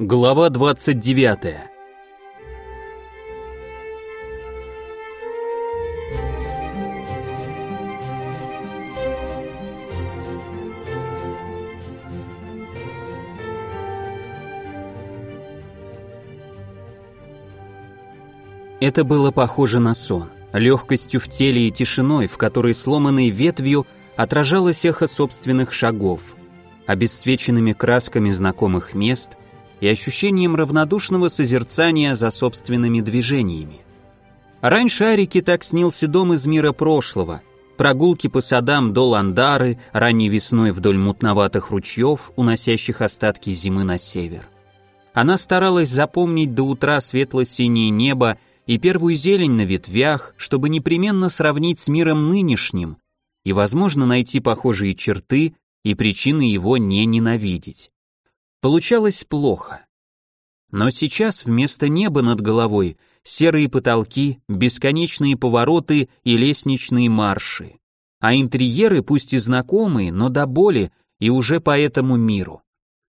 Глава 29. Это было похоже на сон, легкостью в теле и тишиной, в которой сломанной ветвью отражалось эхо собственных шагов, обесцвеченными красками знакомых мест – и ощущением равнодушного созерцания за собственными движениями. Раньше Арике так снился дом из мира прошлого, прогулки по садам до Ландары, ранней весной вдоль мутноватых ручьев, уносящих остатки зимы на север. Она старалась запомнить до утра светло-синее небо и первую зелень на ветвях, чтобы непременно сравнить с миром нынешним и, возможно, найти похожие черты и причины его не ненавидеть. Получалось плохо. Но сейчас вместо неба над головой серые потолки, бесконечные повороты и лестничные марши. А интерьеры пусть и знакомые, но до боли и уже по этому миру.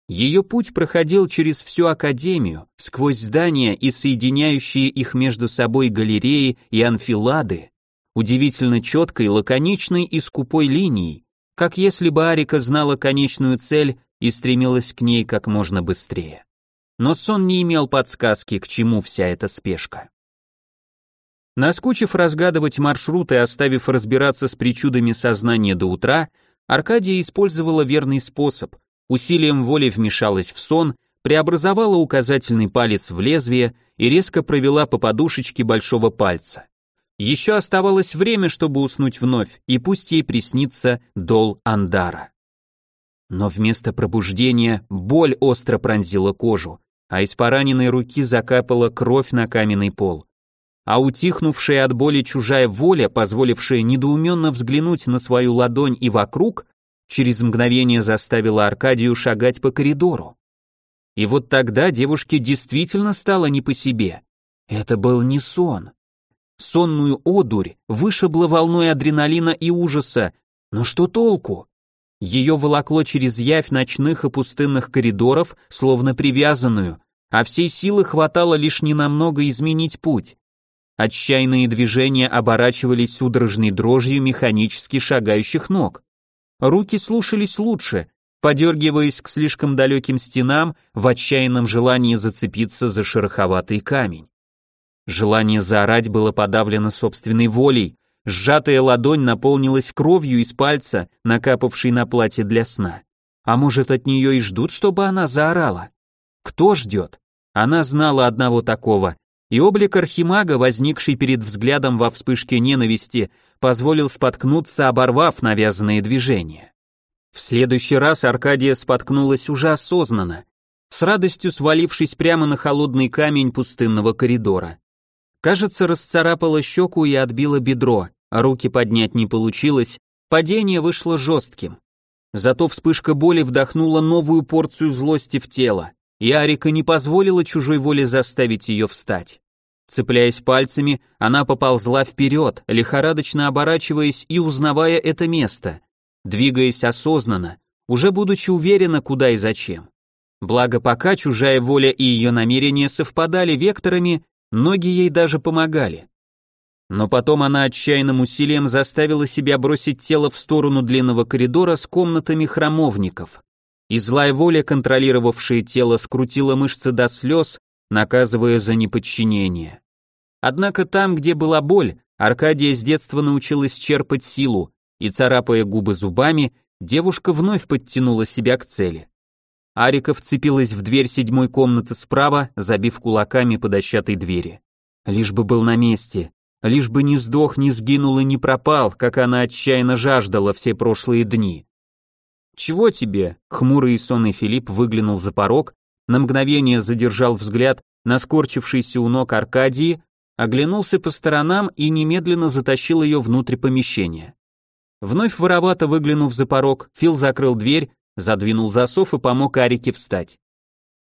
Ее путь проходил через всю академию, сквозь здания и соединяющие их между собой галереи и анфилады, удивительно четкой, лаконичной и скупой линией, как если бы Арика знала конечную цель и стремилась к ней как можно быстрее. Но сон не имел подсказки, к чему вся эта спешка. Наскучив разгадывать маршрут и оставив разбираться с причудами сознания до утра, Аркадия использовала верный способ, усилием воли вмешалась в сон, преобразовала указательный палец в лезвие и резко провела по подушечке большого пальца. Еще оставалось время, чтобы уснуть вновь, и пусть ей приснится дол Андара. Но вместо пробуждения боль остро пронзила кожу, а из пораненной руки закапала кровь на каменный пол. А утихнувшая от боли чужая воля, позволившая недоуменно взглянуть на свою ладонь и вокруг, через мгновение заставила Аркадию шагать по коридору. И вот тогда девушке действительно стало не по себе. Это был не сон. Сонную одурь вышибла волной адреналина и ужаса, но что толку? Ее волокло через явь ночных и пустынных коридоров, словно привязанную, а всей силы хватало лишь ненамного изменить путь. Отчаянные движения оборачивались судорожной дрожью механически шагающих ног. Руки слушались лучше, подергиваясь к слишком далеким стенам в отчаянном желании зацепиться за шероховатый камень. Желание заорать было подавлено собственной волей, Сжатая ладонь наполнилась кровью из пальца, накапавшей на платье для сна. А может, от нее и ждут, чтобы она заорала? Кто ждет? Она знала одного такого, и облик архимага, возникший перед взглядом во вспышке ненависти, позволил споткнуться, оборвав навязанные движения. В следующий раз Аркадия споткнулась уже осознанно, с радостью свалившись прямо на холодный камень пустынного коридора. Кажется, расцарапала щеку и отбила бедро, а руки поднять не получилось, падение вышло жестким. Зато вспышка боли вдохнула новую порцию злости в тело, и Арика не позволила чужой воле заставить ее встать. Цепляясь пальцами, она поползла вперед, лихорадочно оборачиваясь и узнавая это место, двигаясь осознанно, уже будучи уверена, куда и зачем. Благо пока чужая воля и ее намерения совпадали векторами, Ноги ей даже помогали. Но потом она отчаянным усилием заставила себя бросить тело в сторону длинного коридора с комнатами храмовников. И злая воля, контролировавшая тело, скрутила мышцы до слез, наказывая за неподчинение. Однако там, где была боль, Аркадия с детства научилась черпать силу, и царапая губы зубами, девушка вновь подтянула себя к цели. Арика вцепилась в дверь седьмой комнаты справа, забив кулаками по дощатой двери. Лишь бы был на месте, лишь бы не сдох, не сгинул и не пропал, как она отчаянно жаждала все прошлые дни. «Чего тебе?» — хмурый и сонный Филипп выглянул за порог, на мгновение задержал взгляд на скорчившийся у ног Аркадии, оглянулся по сторонам и немедленно затащил ее внутрь помещения. Вновь воровато выглянув за порог, Фил закрыл дверь, задвинул засов и помог Арике встать.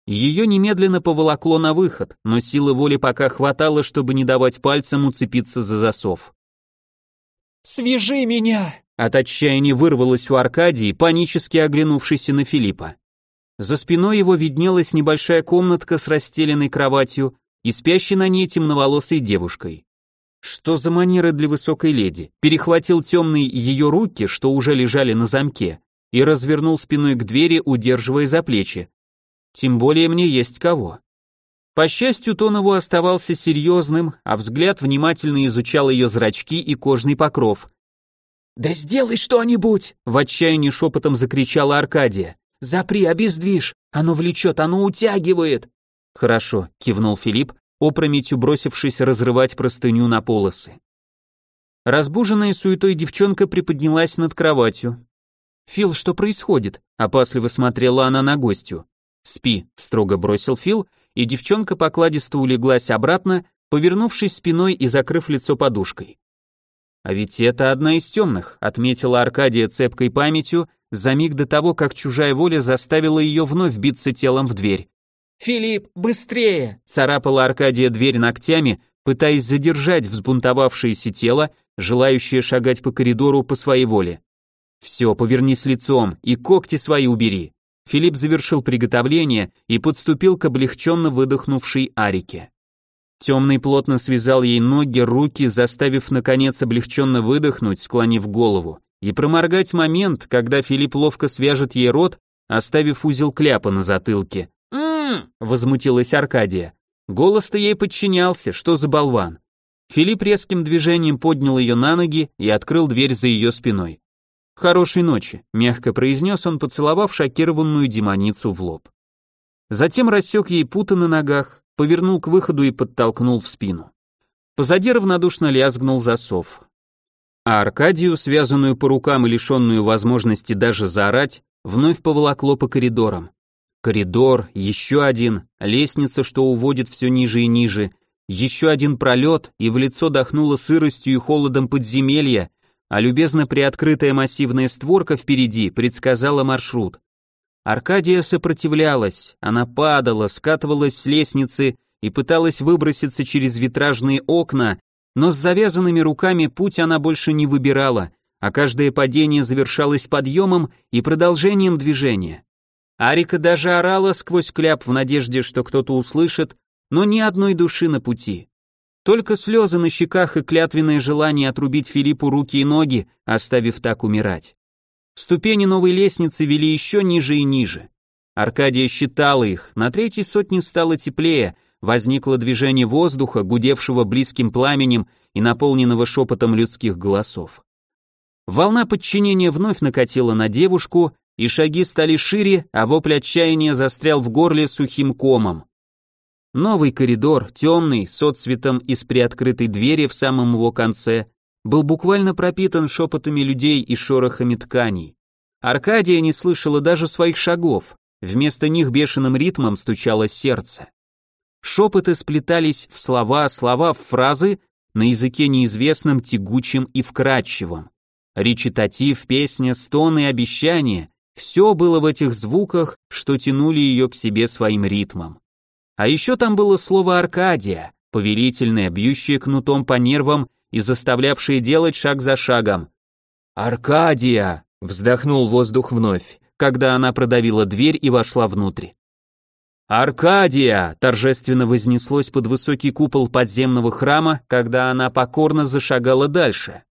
Ее немедленно поволокло на выход, но силы воли пока хватало, чтобы не давать пальцам уцепиться за засов. «Свяжи меня!» От отчаяния вырвалось у Аркадии, панически оглянувшейся на Филиппа. За спиной его виднелась небольшая комнатка с расстеленной кроватью и спящей на ней темноволосой девушкой. Что за манеры для высокой леди? Перехватил темные ее руки, что уже лежали на замке, и развернул спиной к двери, удерживая за плечи. Тем более мне есть кого. По счастью, тон оставался серьезным, а взгляд внимательно изучал ее зрачки и кожный покров. «Да сделай что-нибудь!» — в отчаянии шепотом закричала Аркадия. «Запри, обездвижь! Оно влечет, оно утягивает!» «Хорошо», — кивнул Филипп, опрометью бросившись разрывать простыню на полосы. Разбуженная суетой девчонка приподнялась над кроватью. «Фил, что происходит?» — опасливо смотрела она на гостью. «Спи», — строго бросил Фил и девчонка покладисто улеглась обратно, повернувшись спиной и закрыв лицо подушкой. А ведь это одна из темных, отметила Аркадия цепкой памятью за миг до того, как чужая воля заставила ее вновь биться телом в дверь. «Филипп, быстрее!» царапала Аркадия дверь ногтями, пытаясь задержать взбунтовавшееся тело, желающее шагать по коридору по своей воле. «Все, повернись лицом и когти свои убери», Филипп завершил приготовление и подступил к облегченно выдохнувшей Арике. Темный плотно связал ей ноги, руки, заставив наконец облегченно выдохнуть, склонив голову, и проморгать момент, когда Филипп ловко свяжет ей рот, оставив узел кляпа на затылке. «М-м-м!» возмутилась Аркадия. Голос-то ей подчинялся, что за болван. Филипп резким движением поднял ее на ноги и открыл дверь за ее спиной. «Хорошей ночи», — мягко произнес он, поцеловав шокированную демоницу в лоб. Затем рассек ей путы на ногах, повернул к выходу и подтолкнул в спину. Позади равнодушно лязгнул засов. А Аркадию, связанную по рукам и лишенную возможности даже заорать, вновь поволокло по коридорам. Коридор, еще один, лестница, что уводит все ниже и ниже, еще один пролет, и в лицо дохнуло сыростью и холодом подземелья, а любезно приоткрытая массивная створка впереди предсказала маршрут. Аркадия сопротивлялась, она падала, скатывалась с лестницы и пыталась выброситься через витражные окна, но с завязанными руками путь она больше не выбирала, а каждое падение завершалось подъемом и продолжением движения. Арика даже орала сквозь кляп в надежде, что кто-то услышит, но ни одной души на пути. Только слезы на щеках и клятвенное желание отрубить Филиппу руки и ноги, оставив так умирать. Ступени новой лестницы вели еще ниже и ниже. Аркадия считала их, на третьей сотне стало теплее, возникло движение воздуха, гудевшего близким пламенем и наполненного шепотом людских голосов. Волна подчинения вновь накатила на девушку, и шаги стали шире, а вопль отчаяния застрял в горле сухим комом. Новый коридор, темный, с отцветом из приоткрытой двери в самом его конце, был буквально пропитан шепотами людей и шорохами тканей. Аркадия не слышала даже своих шагов, вместо них бешеным ритмом стучало сердце. Шепоты сплетались в слова, слова в фразы на языке неизвестном, тягучем и вкрадчивом. Речитатив, песня, стоны, обещания — все было в этих звуках, что тянули ее к себе своим ритмом. А еще там было слово «Аркадия», повелительное, бьющее кнутом по нервам и заставлявшее делать шаг за шагом. «Аркадия!» — вздохнул воздух вновь, когда она продавила дверь и вошла внутрь. «Аркадия!» — торжественно вознеслось под высокий купол подземного храма, когда она покорно зашагала дальше.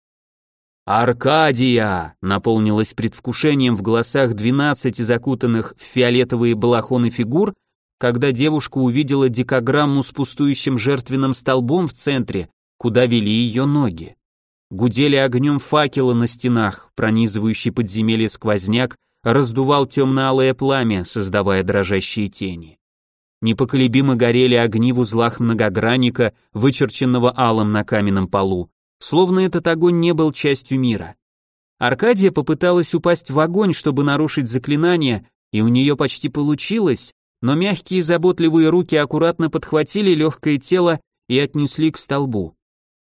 «Аркадия!» — наполнилось предвкушением в голосах двенадцати закутанных в фиолетовые балахоны фигур, когда девушка увидела дикограмму с пустующим жертвенным столбом в центре, куда вели ее ноги. Гудели огнем факелы на стенах, пронизывающий подземелье сквозняк раздувал темно-алое пламя, создавая дрожащие тени. Непоколебимо горели огни в узлах многогранника, вычерченного алым на каменном полу, словно этот огонь не был частью мира. Аркадия попыталась упасть в огонь, чтобы нарушить заклинание, и у нее почти получилось, но мягкие заботливые руки аккуратно подхватили легкое тело и отнесли к столбу.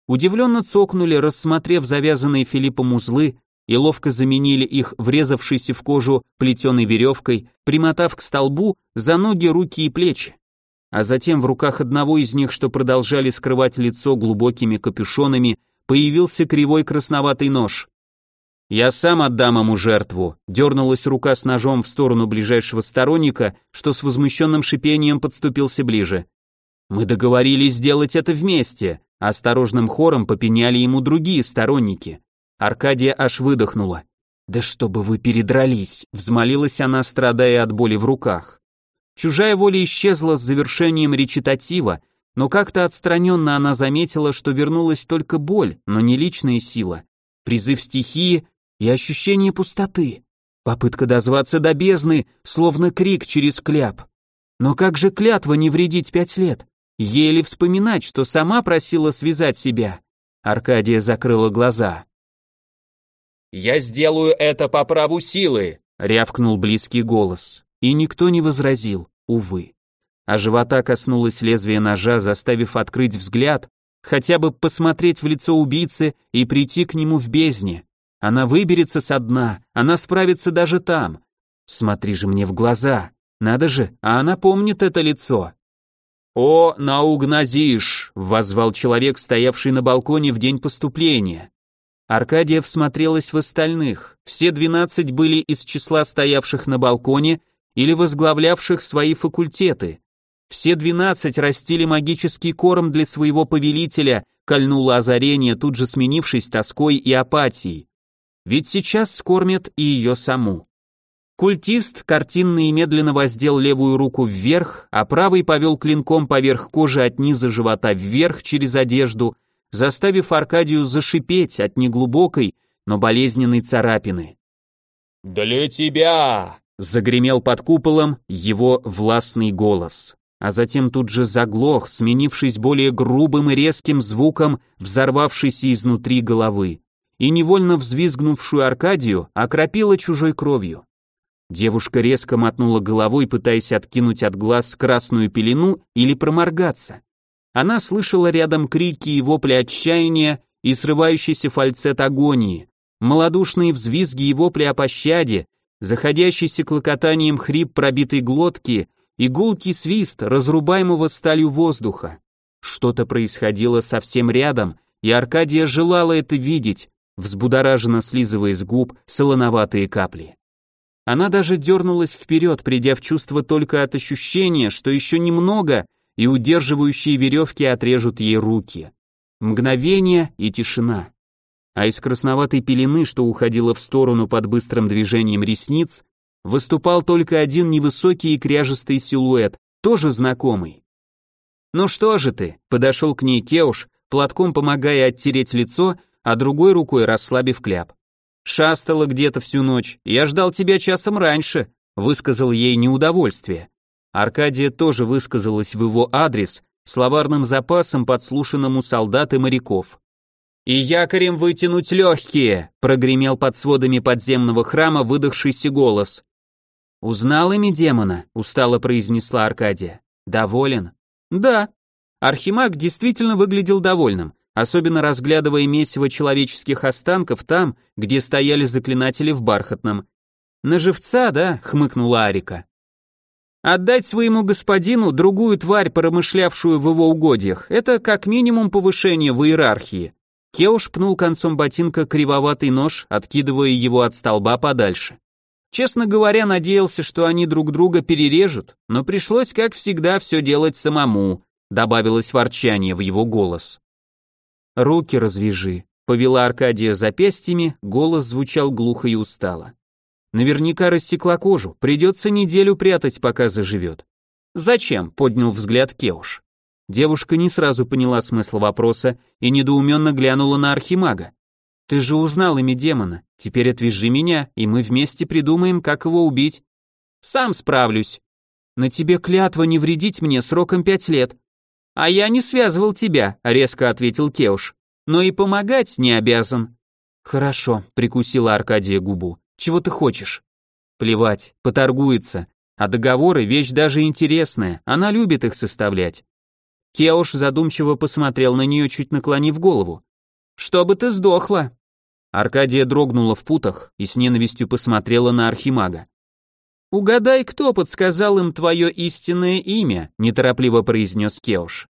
Удивленно цокнули, рассмотрев завязанные Филиппом узлы, и ловко заменили их врезавшейся в кожу плетеной веревкой, примотав к столбу за ноги, руки и плечи. А затем в руках одного из них, что продолжали скрывать лицо глубокими капюшонами, появился кривой красноватый нож. Я сам отдам ему жертву. Дернулась рука с ножом в сторону ближайшего сторонника, что с возмущенным шипением подступился ближе. Мы договорились сделать это вместе. Осторожным хором попеняли ему другие сторонники. Аркадия аж выдохнула. «Да чтобы вы передрались!» — взмолилась она, страдая от боли в руках. Чужая воля исчезла с завершением речитатива, но как-то отстраненно она заметила, что вернулась только боль, но не личная сила. Призыв стихии и ощущение пустоты. Попытка дозваться до бездны, словно крик через кляп. Но как же клятва не вредить пять лет? Еле вспоминать, что сама просила связать себя. Аркадия закрыла глаза. «Я сделаю это по праву силы», — рявкнул близкий голос. И никто не возразил, увы. А живота коснулось лезвие ножа, заставив открыть взгляд, хотя бы посмотреть в лицо убийцы и прийти к нему в бездне. Она выберется со дна, она справится даже там. Смотри же мне в глаза. Надо же, а она помнит это лицо. «О, Наугназиш!» — воззвал человек, стоявший на балконе в день поступления. Аркадия всмотрелась в остальных. Все двенадцать были из числа стоявших на балконе или возглавлявших свои факультеты. Все двенадцать растили магический корм для своего повелителя, кольнуло озарение, тут же сменившись тоской и апатией. Ведь сейчас скормят и ее саму. Культист картинно и медленно воздел левую руку вверх, а правый повел клинком поверх кожи от низа живота вверх через одежду, заставив Аркадию зашипеть от неглубокой, но болезненной царапины. «Для тебя!» — загремел под куполом его властный голос, а затем тут же заглох, сменившись более грубым и резким звуком, взорвавшийся изнутри головы, и невольно взвизгнувшую Аркадию окропила чужой кровью. Девушка резко мотнула головой, пытаясь откинуть от глаз красную пелену или проморгаться. Она слышала рядом крики и вопли отчаяния и срывающийся фальцет агонии, малодушные взвизги и вопли о пощаде, заходящийся клокотанием хрип пробитой глотки и гулкий свист разрубаемого сталью воздуха. Что-то происходило совсем рядом, и Аркадия желала это видеть, взбудораженно слизывая с губ солоноватые капли. Она даже дернулась вперед, придя в чувство только от ощущения, что еще немного, и удерживающие веревки отрежут ей руки. Мгновение и тишина. А из красноватой пелены, что уходила в сторону под быстрым движением ресниц, выступал только один невысокий и кряжестый силуэт, тоже знакомый. «Ну что же ты?» — подошел к ней Кеуш, платком помогая оттереть лицо, а другой рукой расслабив кляп. «Шастала где-то всю ночь, я ждал тебя часом раньше», — высказал ей неудовольствие. Аркадия тоже высказалась в его адрес, словарным запасом, подслушанным у солдат и моряков. «И якорем вытянуть легкие!» — прогремел под сводами подземного храма выдохшийся голос. «Узнал имя демона?» — устало произнесла Аркадия. «Доволен?» «Да». Архимаг действительно выглядел довольным, особенно разглядывая месиво человеческих останков там, где стояли заклинатели в бархатном. «На живца, да?» — хмыкнула Арика. Отдать своему господину другую тварь, промышлявшую в его угодьях, это как минимум повышение в иерархии. Кеуш пнул концом ботинка кривоватый нож, откидывая его от столба подальше. Честно говоря, надеялся, что они друг друга перережут, но пришлось, как всегда, все делать самому, добавилось ворчание в его голос. «Руки развяжи», — повела Аркадия запястьями, голос звучал глухо и устало. Наверняка рассекла кожу, придется неделю прятать, пока заживет. Зачем? поднял взгляд Кеуш. Девушка не сразу поняла смысл вопроса и недоуменно глянула на архимага. Ты же узнал имя демона. Теперь отвяжи меня, и мы вместе придумаем, как его убить. Сам справлюсь. На тебе клятва не вредить мне сроком пять лет. А я не связывал тебя, резко ответил Кеуш. Но и помогать не обязан. Хорошо, прикусила Аркадия губу. Чего ты хочешь? Плевать, поторгуется. А договоры вещь даже интересная, она любит их составлять. Кеуш задумчиво посмотрел на нее, чуть наклонив голову. «Чтобы ты сдохла!» Аркадия дрогнула в путах и с ненавистью посмотрела на архимага. «Угадай, кто подсказал им твое истинное имя», — неторопливо произнес Кеуш.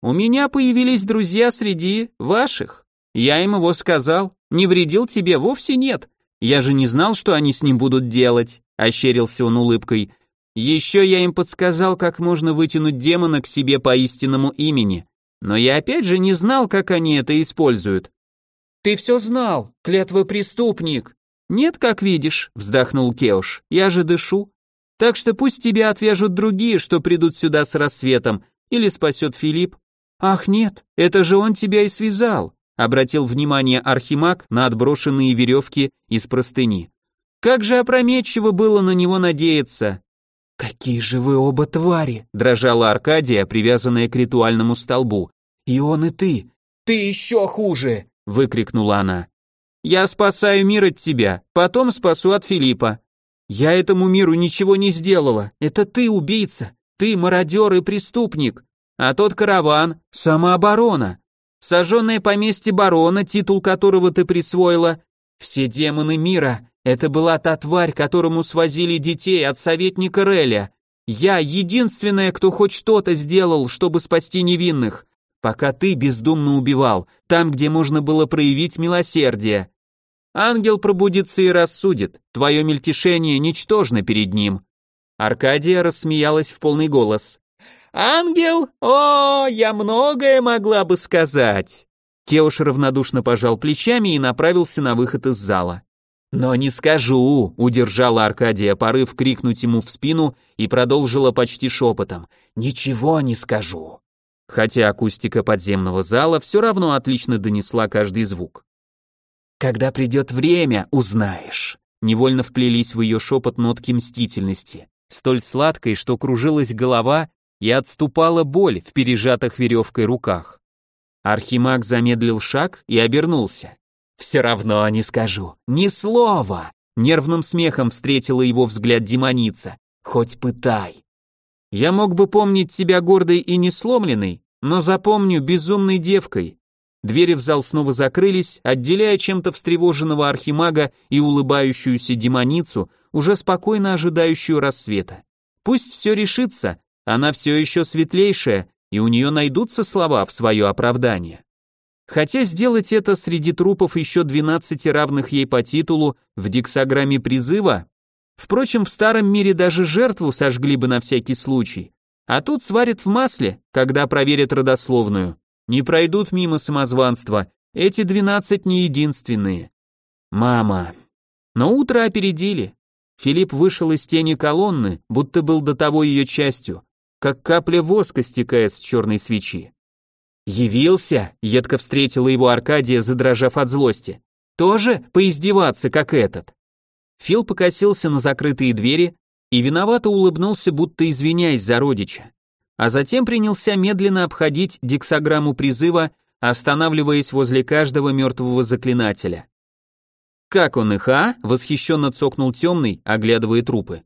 «У меня появились друзья среди ваших. Я им его сказал. Не вредил тебе вовсе нет. Я же не знал, что они с ним будут делать, ощерился он улыбкой. Еще я им подсказал, как можно вытянуть демона к себе по истинному имени. Но я опять же не знал, как они это используют. Ты все знал, клятва преступник. Нет, как видишь, вздохнул Кеуш. Я же дышу. Так что пусть тебя отвяжут другие, что придут сюда с рассветом, или спасет Филипп. Ах нет, это же он тебя и связал, обратил внимание Архимаг на отброшенные веревки из простыни. Как же опрометчиво было на него надеяться. Какие же вы оба твари, дрожала Аркадия, привязанная к ритуальному столбу. И он, и ты. Ты еще хуже, выкрикнула она. Я спасаю мир от тебя, потом спасу от Филиппа. Я этому миру ничего не сделала. Это ты убийца. Ты мародер и преступник. А тот караван — самооборона. Сожженное поместье барона, титул которого ты присвоила. Все демоны мира. Это была та тварь, которому свозили детей от советника Реля. Я единственная, кто хоть что-то сделал, чтобы спасти невинных. Пока ты бездумно убивал, там, где можно было проявить милосердие. Ангел пробудится и рассудит, твое мельтешение ничтожно перед ним». Аркадия рассмеялась в полный голос. «Ангел? О, я многое могла бы сказать!» Кеуш равнодушно пожал плечами и направился на выход из зала. «Но не скажу», — удержала Аркадия порыв крикнуть ему в спину и продолжила почти шепотом. «Ничего не скажу». Хотя акустика подземного зала все равно отлично донесла каждый звук. Когда придет время, узнаешь. Невольно вплелись в ее шепот нотки мстительности, столь сладкой, что кружилась голова и отступала боль в пережатых веревкой руках. Архимаг замедлил шаг и обернулся. «Все равно не скажу, ни слова!» Нервным смехом встретила его взгляд демоница. «Хоть пытай!» «Я мог бы помнить тебя гордой и несломленной, но запомню безумной девкой, Двери в зал снова закрылись, отделяя чем-то встревоженного архимага и улыбающуюся демоницу, уже спокойно ожидающую рассвета. Пусть все решится, она все еще светлейшая, и у нее найдутся слова в свое оправдание. Хотя сделать это среди трупов еще 12 равных ей по титулу в диксограмме призыва, впрочем, в старом мире даже жертву сожгли бы на всякий случай, а тут сварят в масле, когда проверят родословную. Не пройдут мимо самозванства, эти двенадцать не единственные. Мама. Но утро опередили. Филипп вышел из тени колонны, будто был до того ее частью, как капля воска стекает с черной свечи. «Явился?» — едко встретила его Аркадия, задрожав от злости. «Тоже поиздеваться, как этот?» Фил покосился на закрытые двери и виновато улыбнулся, будто извиняясь за родича а затем принялся медленно обходить дексограмму призыва, останавливаясь возле каждого мертвого заклинателя. «Как он их, а?» — восхищенно цокнул темный, оглядывая трупы.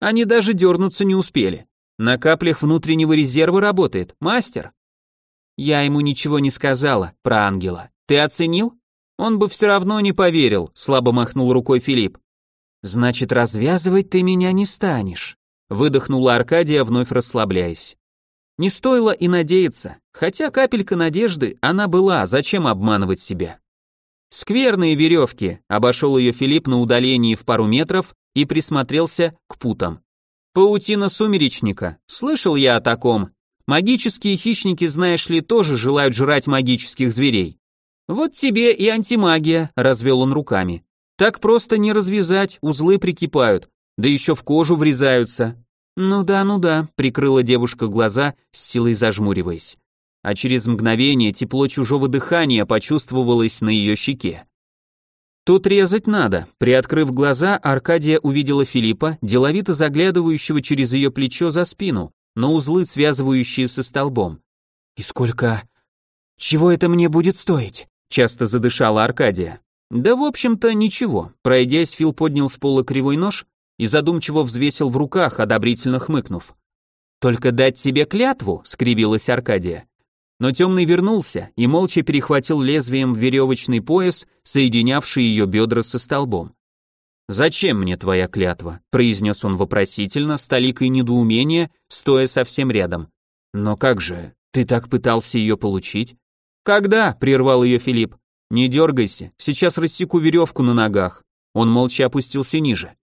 «Они даже дернуться не успели. На каплях внутреннего резерва работает, мастер». «Я ему ничего не сказала про ангела. Ты оценил?» «Он бы все равно не поверил», — слабо махнул рукой Филипп. «Значит, развязывать ты меня не станешь», — выдохнула Аркадия, вновь расслабляясь. Не стоило и надеяться, хотя капелька надежды она была, зачем обманывать себя. Скверные веревки, обошел ее Филипп на удалении в пару метров и присмотрелся к путам. Паутина сумеречника, слышал я о таком. Магические хищники, знаешь ли, тоже желают жрать магических зверей. Вот тебе и антимагия, развел он руками. Так просто не развязать, узлы прикипают, да еще в кожу врезаются. «Ну да, ну да», — прикрыла девушка глаза, с силой зажмуриваясь. А через мгновение тепло чужого дыхания почувствовалось на ее щеке. «Тут резать надо», — приоткрыв глаза, Аркадия увидела Филиппа, деловито заглядывающего через ее плечо за спину, на узлы, связывающие со столбом. «И сколько... чего это мне будет стоить?» — часто задышала Аркадия. «Да, в общем-то, ничего». Пройдясь, Фил поднял с пола кривой нож и задумчиво взвесил в руках, одобрительно хмыкнув. «Только дать себе клятву?» — скривилась Аркадия. Но темный вернулся и молча перехватил лезвием веревочный пояс, соединявший ее бедра со столбом. «Зачем мне твоя клятва?» — произнес он вопросительно, с толикой недоумения, стоя совсем рядом. «Но как же, ты так пытался ее получить?» «Когда?» — прервал ее Филипп. Не дергайся, сейчас рассеку веревку на ногах. Он молча опустился ниже.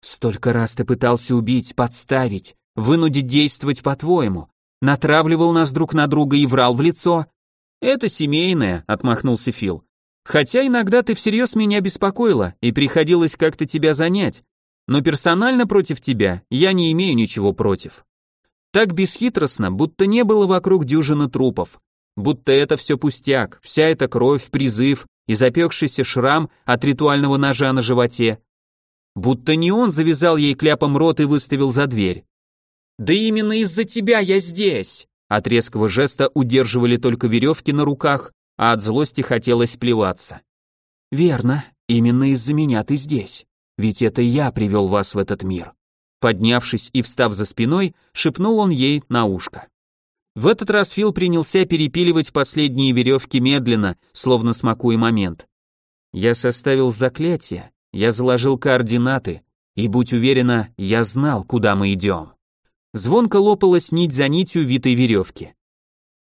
Столько раз ты пытался убить, подставить, вынудить действовать по-твоему. Натравливал нас друг на друга и врал в лицо. Это семейное, отмахнулся Фил. Хотя иногда ты всерьез меня беспокоила, и приходилось как-то тебя занять. Но персонально против тебя я не имею ничего против. Так бесхитростно, будто не было вокруг дюжины трупов. Будто это все пустяк, вся эта кровь, призыв и запекшийся шрам от ритуального ножа на животе. Будто не он завязал ей кляпом рот и выставил за дверь. «Да именно из-за тебя я здесь!» От резкого жеста удерживали только веревки на руках, а от злости хотелось плеваться. «Верно, именно из-за меня ты здесь, ведь это я привел вас в этот мир». Поднявшись и встав за спиной, шепнул он ей на ушко. В этот раз Фил принялся перепиливать последние веревки медленно, словно смакуя момент. Я составил заклятие, я заложил координаты, и, будь уверена, я знал, куда мы идем. Звонко лопалась нить за нитью витой веревки.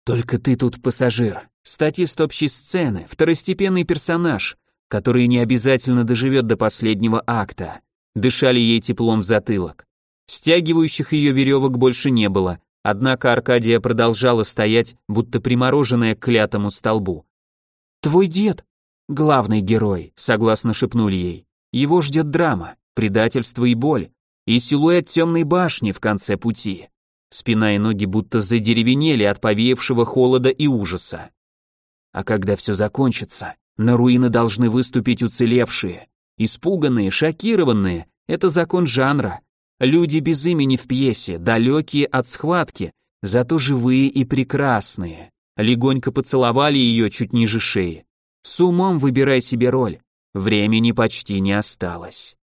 Только ты тут пассажир, статист общей сцены, второстепенный персонаж, который не обязательно доживет до последнего акта дышали ей теплом в затылок. Стягивающих ее веревок больше не было, однако Аркадия продолжала стоять, будто примороженная к клятому столбу. «Твой дед, главный герой», — согласно шепнули ей. «Его ждет драма, предательство и боль, и силуэт темной башни в конце пути». Спина и ноги будто задеревенели от повеявшего холода и ужаса. А когда все закончится, на руины должны выступить уцелевшие, Испуганные, шокированные – это закон жанра. Люди без имени в пьесе, далекие от схватки, зато живые и прекрасные. Легонько поцеловали ее чуть ниже шеи. С умом выбирай себе роль. Времени почти не осталось.